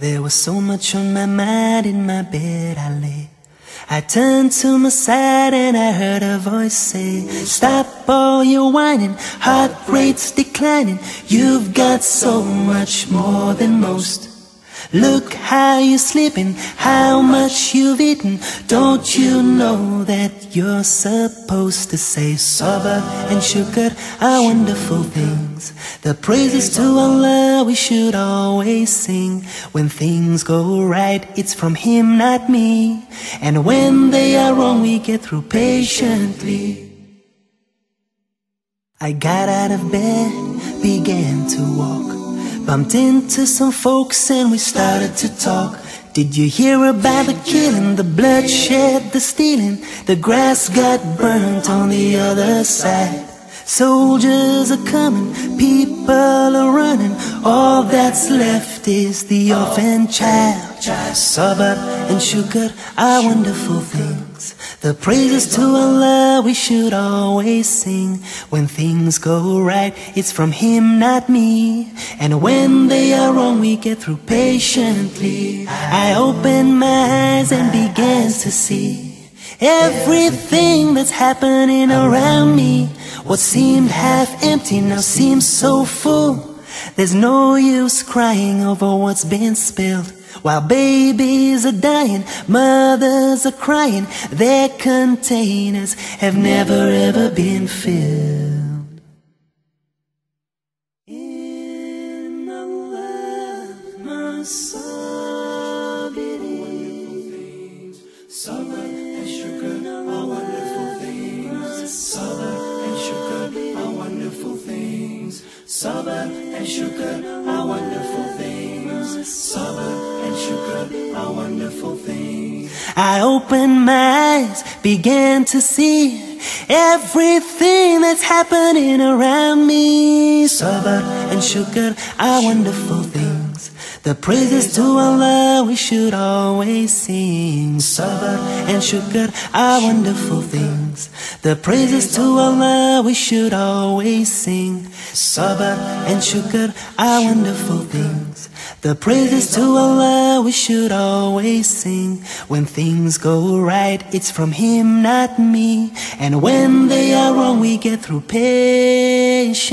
There was so much on my mind in my bed I lay. I turned to my side and I heard a voice say, Stop all your whining, heart rate's declining. You've got so much more than most. Look how you're sleeping, how much you've eaten. Don't you know that you're supposed to say sabr and shukr are wonderful things? The praises to Allah we should always sing. When things go right, it's from Him, not me. And when they are wrong, we get through patiently. I got out of bed, began to walk. Bumped into some folks and we started to talk. Did you hear about the killing, the bloodshed, the stealing? The grass got burnt on the other side. Soldiers are coming, people are running. All that's left is the orphan child. Sabr and shukr are wonderful things. The praises to Allah we should always sing. When things go right, it's from Him, not me. And when they are wrong, we get through patiently. I opened my eyes and began to see everything that's happening around me. What seemed half empty now seems so full. There's no use crying over what's been spilled. While babies are dying, mothers are crying, their containers have never ever been filled. Sabr and shukr are wonderful things. Sabr and shukr are wonderful things. I opened my eyes, began to see everything that's happening around me. Sabr and shukr are wonderful things. The praises to Allah we should always sing. Sabr and shukr are wonderful things. The praises to Allah we should always sing. Sabr and shukr are wonderful things. The praises to Allah we should always sing. When things go right, it's from Him, not me. And when they are wrong, we get through patiently.